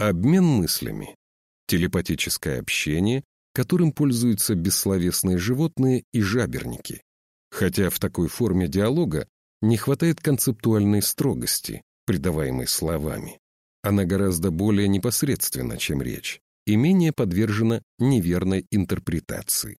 Обмен мыслями. Телепатическое общение, которым пользуются бессловесные животные и жаберники. Хотя в такой форме диалога не хватает концептуальной строгости, придаваемой словами. Она гораздо более непосредственна, чем речь, и менее подвержена неверной интерпретации.